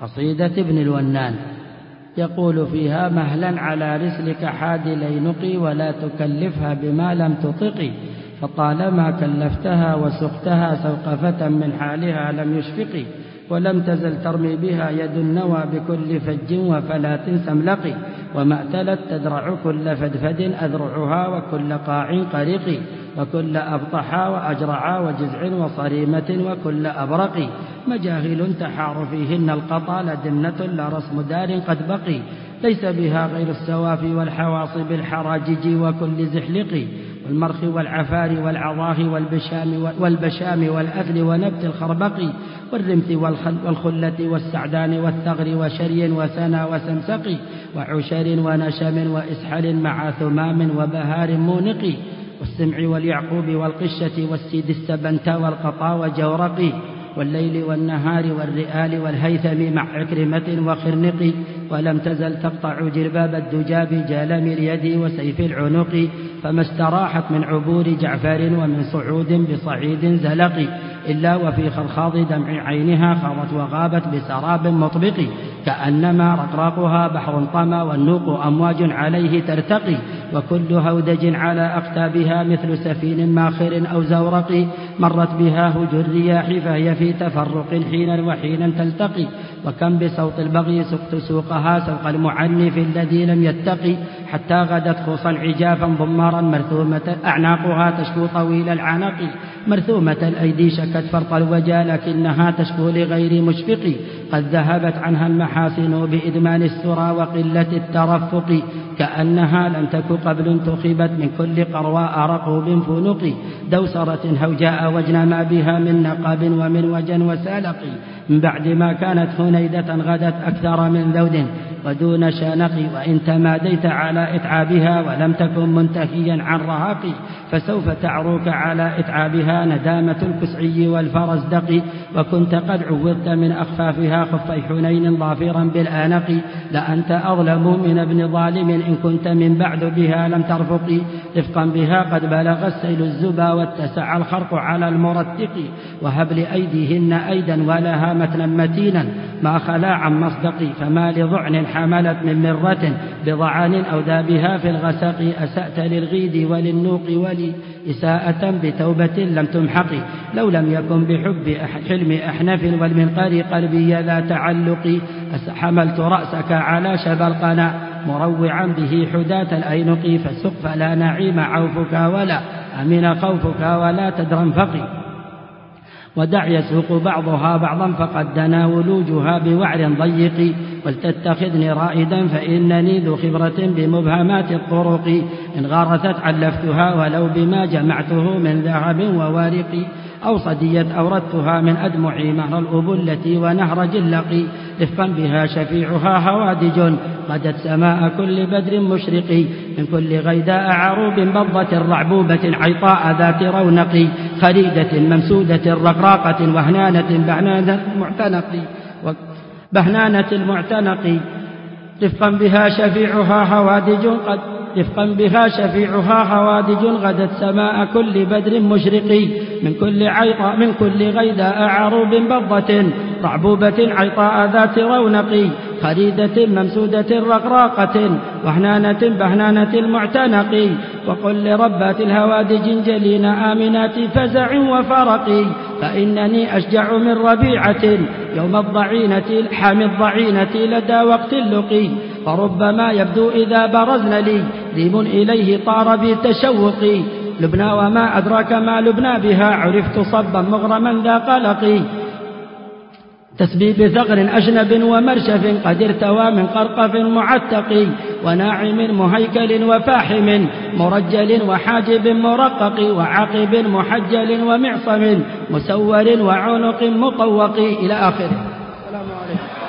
قصيدة ابن الونان يقول فيها مهلا على رسلك حاد لينقي ولا تكلفها بما لم تطقي فطالما كلفتها وسقتها سوق فتى من حالها لم يشفقي ولم تزل ترمي بها يد النوى بكل فج وفلات سملق. وما اعتلت تدرع كل فدفد أذرعها وكل قاع قريق وكل أبطحا وأجرعا وجزع وصريمة وكل أبرق مجاهل تحار فيهن القطا لدنة لا رسم دار قد بقي ليس بها غير السوافي والحواصب الحراجج وكل زحلق والمرخ والعفار والعظاه والبشام والبشام والأثل ونبت الخربق والرمث والخلة والسعدان والثغر وشري وسنا وسمسق وعشر ونشم وإسحل مع ثمام وبهار مونق والسمع واليعقوب والقشة والسيد السبنتا والقطا وجورق والليل والنهار والرئال والهيثم مع عكرمة وخرنق ولم تزل تقطع جرباب الدجاب جالم اليد وسيف العنق فما استراحت من عبور جعفر ومن صعود بصعيد زلق إلا وفي خرخاض دمع عينها خاضت وغابت بسراب مطبق كأنما رقراقها بحر طمى والنوق أمواج عليه ترتقي وكل هودج على أقتابها مثل سفين ماخر أو زورق مرت بها هج الرياح فهي في تفرق حينا وحينا تلتقي. وكم بصوت البغي سقت سوقها سوق المعنف الذي لم يتقي. حتى غدت خوصا عجافا ضمارا مرثومة أعناقها تشكو طويل العنق مرثومة الأيدي شكت فرط الوجا لكنها تشكو لغير مشفق. قد ذهبت عنها المحاسن بإدمان السرى وقلة الترفق. كأنها لم تك قبل انتخبت من كل قرواء رقوب فنق دوسرة هوجاء وجن ما بها من نقاب ومن وجن وسالق. من بعد ما كانت هنيدة غدت أكثر من ذود ودون شانق وإن تماديت على إتعابها ولم تكن منتهيا عن رهاق فسوف تعروك على إتعابها ندامة الكسعي والفرزدق. وكنت قد عوضت من أخفافها خفي حنين ظافرا بالآنق لأنت أظلم من ابن ظالم إن كنت من بعد بها لم ترفق. رفقا بها قد بلغ السيل الزبا واتسع الخرق على المرتق. وهب لأيديهن أيدا ولها متنا متينا ما خلا عن مصدق. فما لضعن حملت من مرة بضعان أو ذابها في الغسق. أسأت للغيد وللنوق ولي إساءة بتوبة لم تمحق لو لم يكن بحب حلم أحنف والمنقر قلبي ذا تعلق حملت رأسك على شبى القنا مروعا به حداة الأينق فسق فلا نعيم عوفك ولا أمن خوفك ولا تدرنفق ودع يسوق بعضها بعضا فقد دنا ولوجها بوعر ضيق. ولتتخذني رائدا فإنني ذو خبرة بمبهمات الطرق. إن غارثت علفتها ولو بما جمعته من ذهب ووارق أو صديت أوردتها من أدمعي مهر الأبلة ونهر جلقي رفقا بها شفيعها هوادج. غدت سماء كل بدر مشرق. من كل غيداء عروب بضة رعبوبة عيطاء ذات رونق. خريدة ممسودة رقراقة وهنانة بعنانة معتنق بهنانة المعتنق. رفقا بها شفيعها هوادج قد رفقا بها شفيعها خوادج غدت سماء كل بدر مشرق من كل عيطاء من كل غيداء عروب بضة رعبوبة عيطاء ذات رونق خريدة ممسودة رقراقة وحنانة بهنانة المعتنق. وقل لربات الهوادج جلين آمنات فزع وفرق فإنني أشجع من ربيعة يوم الضعينة حامي الضعينة لدى وقت اللقي. فربما يبدو إذا برزن لي ذيب إليه طار بتشوقي لبنى وما أدراك ما لبنى بها عرفت صبا مغرما ذا قلقي تسبي بثغر أجنب ومرشف قد ارتوى من قرقف معتق. وناعم مهيكل وفاحم مرجل وحاجب مرقق. وعاقب محجل ومعصم مسور وعنق مطوق. إلى آخره. السلام عليكم.